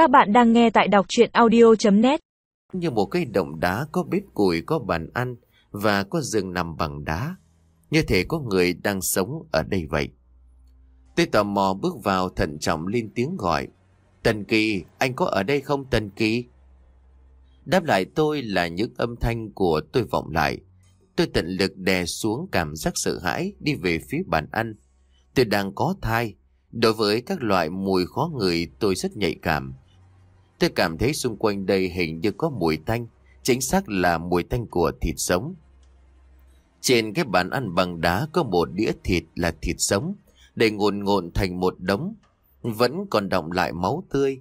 Các bạn đang nghe tại đọc chuyện audio.net Như một cái động đá có bếp củi, có bàn ăn và có giường nằm bằng đá. Như thể có người đang sống ở đây vậy. Tôi tò mò bước vào thận trọng lên tiếng gọi. Tần Kỳ, anh có ở đây không Tần Kỳ? Đáp lại tôi là những âm thanh của tôi vọng lại. Tôi tận lực đè xuống cảm giác sợ hãi đi về phía bàn ăn. Tôi đang có thai. Đối với các loại mùi khó ngửi tôi rất nhạy cảm. Tôi cảm thấy xung quanh đây hình như có mùi tanh. Chính xác là mùi tanh của thịt sống. Trên cái bàn ăn bằng đá có một đĩa thịt là thịt sống. Để ngồn ngộn thành một đống. Vẫn còn động lại máu tươi.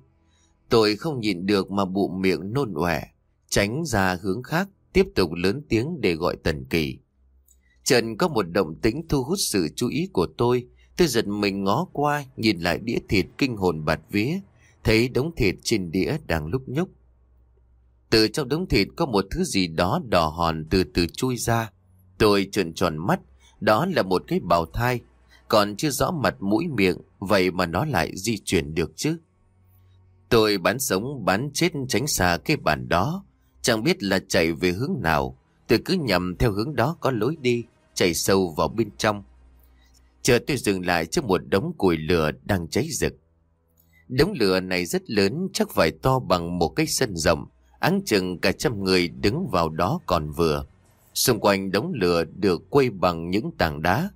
Tôi không nhìn được mà bụng miệng nôn ọe tránh ra hướng khác, tiếp tục lớn tiếng để gọi Tần Kỳ. Trần có một động tĩnh thu hút sự chú ý của tôi, tôi giật mình ngó qua, nhìn lại đĩa thịt kinh hồn bạt vía, thấy đống thịt trên đĩa đang lúc nhúc. Từ trong đống thịt có một thứ gì đó đỏ hòn từ từ chui ra. Tôi trợn tròn mắt, đó là một cái bào thai, còn chưa rõ mặt mũi miệng, vậy mà nó lại di chuyển được chứ. Tôi bán sống bán chết tránh xa cái bàn đó, Chẳng biết là chạy về hướng nào Tôi cứ nhầm theo hướng đó có lối đi Chạy sâu vào bên trong Chờ tôi dừng lại trước một đống củi lửa đang cháy rực Đống lửa này rất lớn Chắc phải to bằng một cái sân rộng. Áng chừng cả trăm người đứng vào đó còn vừa. Xung quanh đống lửa được quây bằng những tảng đá.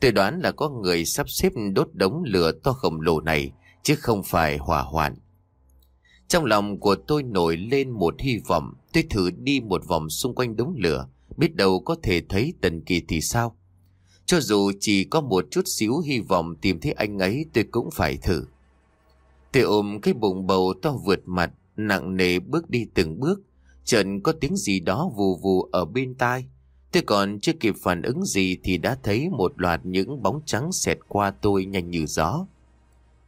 Tôi đoán là có người sắp xếp đốt đống lửa to khổng lồ này Chứ không phải hỏa hoạn. Trong lòng của tôi nổi lên một hy vọng, tôi thử đi một vòng xung quanh đống lửa, biết đâu có thể thấy Tần Kỳ thì sao. Cho dù chỉ có một chút xíu hy vọng tìm thấy anh ấy tôi cũng phải thử. Tôi ôm cái bụng bầu to vượt mặt, nặng nề bước đi từng bước, chợt có tiếng gì đó vù vù ở bên tai. Tôi còn chưa kịp phản ứng gì thì đã thấy một loạt những bóng trắng xẹt qua tôi nhanh như gió.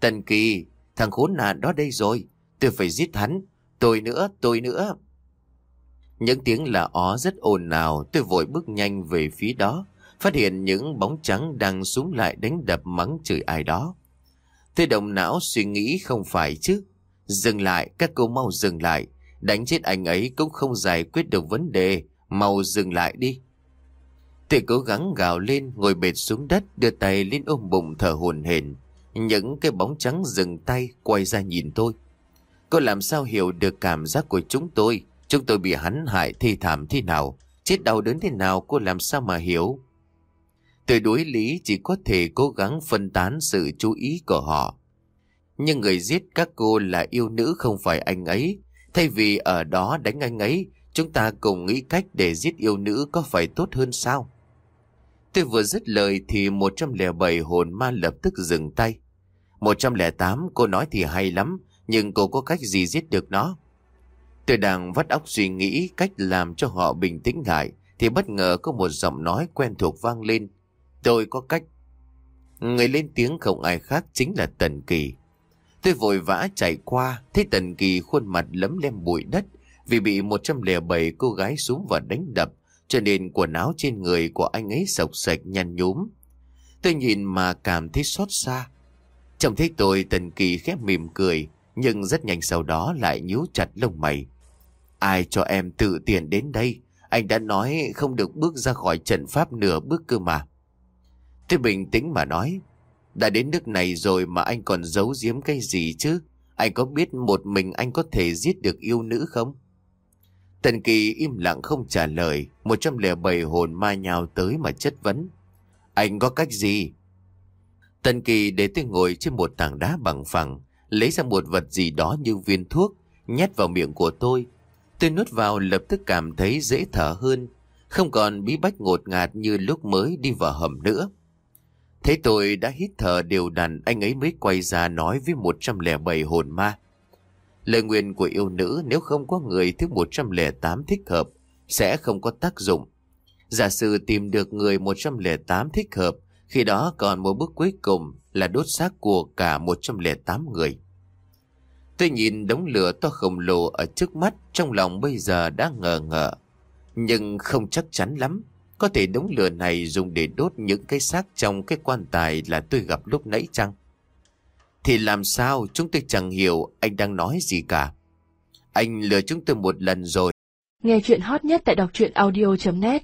Tần Kỳ, thằng khốn nạn đó đây rồi. Tôi phải giết hắn. Tôi nữa, tôi nữa. Những tiếng là ó rất ồn ào, tôi vội bước nhanh về phía đó, phát hiện những bóng trắng đang xuống lại đánh đập mắng chửi ai đó. Tôi động não suy nghĩ không phải chứ. Dừng lại, các cô mau dừng lại. Đánh chết anh ấy cũng không giải quyết được vấn đề. Mau dừng lại đi. Tôi cố gắng gào lên, ngồi bệt xuống đất, đưa tay lên ôm bụng thở hồn hển. Những cái bóng trắng dừng tay, quay ra nhìn tôi. Cô làm sao hiểu được cảm giác của chúng tôi? Chúng tôi bị hắn hại thi thảm thế nào? Chết đau đớn thế nào cô làm sao mà hiểu? Tôi đối lý chỉ có thể cố gắng phân tán sự chú ý của họ. Nhưng người giết các cô là yêu nữ không phải anh ấy. Thay vì ở đó đánh anh ấy, chúng ta cùng nghĩ cách để giết yêu nữ có phải tốt hơn sao? Tôi vừa dứt lời thì 107 hồn ma lập tức dừng tay. 108 cô nói thì hay lắm, nhưng cô có cách gì giết được nó? Tôi đang vắt óc suy nghĩ cách làm cho họ bình tĩnh lại, thì bất ngờ có một giọng nói quen thuộc vang lên. Tôi có cách. Người lên tiếng không ai khác chính là Tần Kỳ. Tôi vội vã chạy qua, thấy Tần Kỳ khuôn mặt lấm lem bụi đất vì bị 107 cô gái xuống và đánh đập, cho nên quần áo trên người của anh ấy sọc sạch nhăn nhúm. Tôi nhìn mà cảm thấy xót xa. Trông thấy tôi Tần Kỳ khép mỉm cười, nhưng rất nhanh sau đó lại nhíu chặt lông mày. Ai cho em tự tiền đến đây? Anh đã nói không được bước ra khỏi trận pháp nửa bước cơ mà. Tôi bình tĩnh mà nói. Đã đến nước này rồi mà anh còn giấu giếm cái gì chứ? Anh có biết một mình anh có thể giết được yêu nữ không? Tần Kỳ im lặng không trả lời. Một trăm lẻ bảy hồn ma nhào tới mà chất vấn. Anh có cách gì? Tần Kỳ để tôi ngồi trên một tảng đá bằng phẳng lấy ra một vật gì đó như viên thuốc, nhét vào miệng của tôi. Tôi nuốt vào lập tức cảm thấy dễ thở hơn, không còn bí bách ngột ngạt như lúc mới đi vào hầm nữa. Thế tôi đã hít thở đều đặn, anh ấy mới quay ra nói với 107 hồn ma. Lời nguyện của yêu nữ nếu không có người thứ 108 thích hợp, sẽ không có tác dụng. Giả sử tìm được người 108 thích hợp, khi đó còn một bước cuối cùng là đốt xác của cả 108 người. Tôi nhìn đống lửa to khổng lồ ở trước mắt trong lòng bây giờ đã ngờ ngờ. Nhưng không chắc chắn lắm. Có thể đống lửa này dùng để đốt những cái xác trong cái quan tài là tôi gặp lúc nãy chăng? Thì làm sao chúng tôi chẳng hiểu anh đang nói gì cả. Anh lừa chúng tôi một lần rồi. Nghe chuyện hot nhất tại đọc truyện audio.net